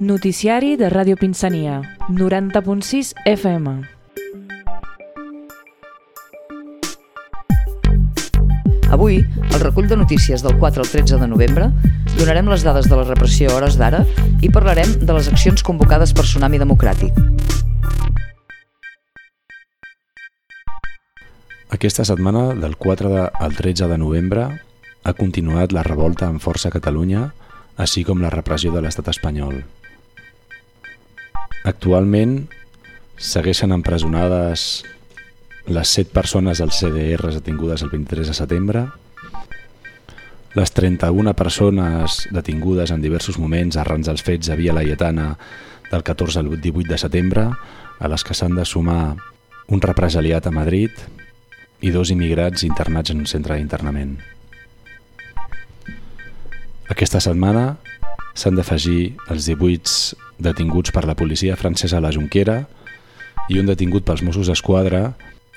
Noticiari de Ràdio Pinsania, 90.6 FM. Avui, al recull de notícies del 4 al 13 de novembre, donarem les dades de la repressió a hores d'ara i parlarem de les accions convocades per Tsunami Democràtic. Aquesta setmana, del 4 al 13 de novembre, ha continuat la revolta en força a Catalunya, així com la repressió de l'estat espanyol. Actualment segueixen empresonades les 7 persones dels CDRs detingudes el 23 de setembre, les 31 persones detingudes en diversos moments arran dels fets a Via Laietana del 14 al 18 de setembre, a les que s'han de sumar un represaliat a Madrid i dos immigrats internats en un centre d'internament. Aquesta setmana s'han d'afegir els 18 detinguts per la policia francesa a la Junquera i un detingut pels Mossos d'Esquadra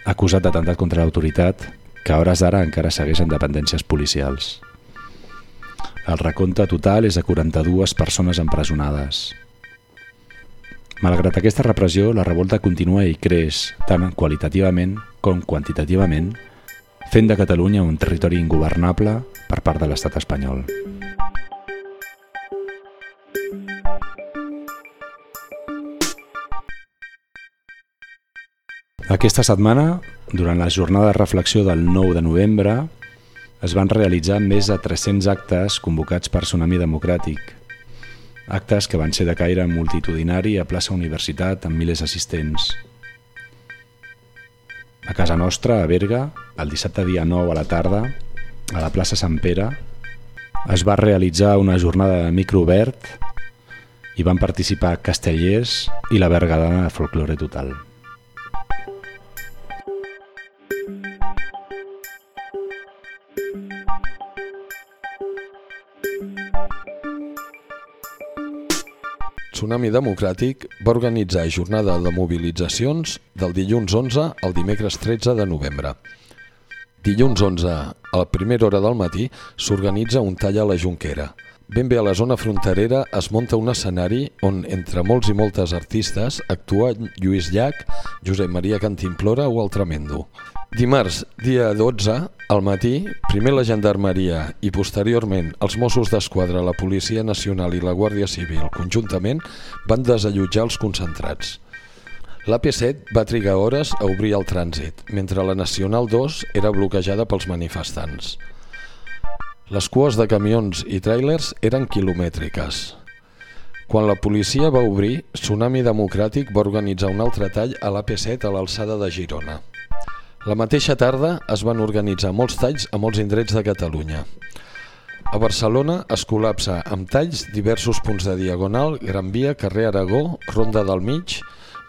acusat d'atemptat contra l'autoritat que a hores d'ara encara segueix en dependències policials. El recompte total és de 42 persones empresonades. Malgrat aquesta repressió, la revolta continua i creix tant qualitativament com quantitativament, fent de Catalunya un territori ingovernable per part de l'estat espanyol. Aquesta setmana, durant la jornada de reflexió del 9 de novembre, es van realitzar més de 300 actes convocats per Tsunami Democràtic. Actes que van ser de caire multitudinari a plaça Universitat amb milers assistents. A casa nostra, a Berga, el dissabte dia 9 a la tarda, a la plaça Sant Pere, es va realitzar una jornada de micro obert i van participar castellers i la Bergadana de Folklore Total. Tsunami Democràtic va organitzar jornada de mobilitzacions del dilluns 11 al dimecres 13 de novembre. Dilluns 11, a la primera hora del matí, s'organitza un tall a la Junquera. Ben bé a la zona fronterera es monta un escenari on, entre molts i moltes artistes, actua Lluís Llach, Josep Maria Cantimplora o el Tremendo. Dimarts, dia 12, al matí, primer la Gendarmeria i posteriorment els Mossos d'Esquadra, la Policia Nacional i la Guàrdia Civil conjuntament van desallotjar els concentrats. L'AP7 va trigar hores a obrir el trànsit, mentre la Nacional 2 era bloquejada pels manifestants. Les cues de camions i tràilers eren quilomètriques. Quan la policia va obrir, Tsunami Democràtic va organitzar un altre tall a l'AP7 a l'alçada de Girona. La mateixa tarda es van organitzar molts talls a molts indrets de Catalunya. A Barcelona es col·lapsa amb talls diversos punts de Diagonal, Gran Via, carrer Aragó, Ronda del Mig,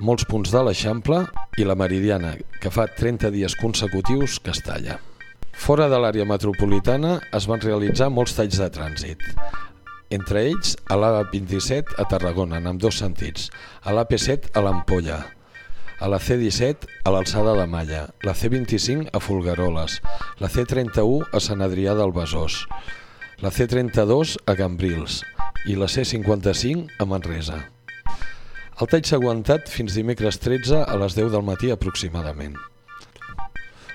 molts punts de l'Eixample i la Meridiana, que fa 30 dies consecutius que es talla. Fora de l'àrea metropolitana es van realitzar molts talls de trànsit, entre ells a l'A27 a Tarragona, en dos sentits, a l'AP7 a l'Ampolla, a la C-17 a l'alçada de Malla, la C-25 a Folgueroles, la C-31 a Sant Adrià del Besòs, la C-32 a Cambrils i la C-55 a Manresa. El tall s'ha aguantat fins dimecres 13 a les 10 del matí aproximadament.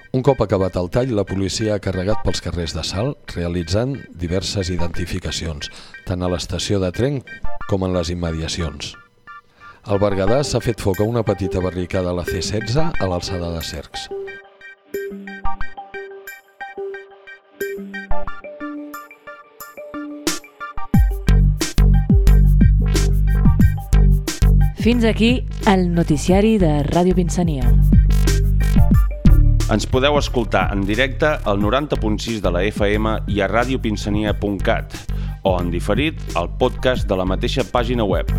Un cop acabat el tall, la policia ha carregat pels carrers de Salt, realitzant diverses identificacions, tant a l'estació de tren com en les immediacions. Al Berguedà s'ha fet foc a una petita barricada a la C-16 a l'alçada de Cercs. Fins aquí el noticiari de Ràdio Pinsania. Ens podeu escoltar en directe al 90.6 de la FM i a radiopinsania.cat o en diferit al podcast de la mateixa pàgina web.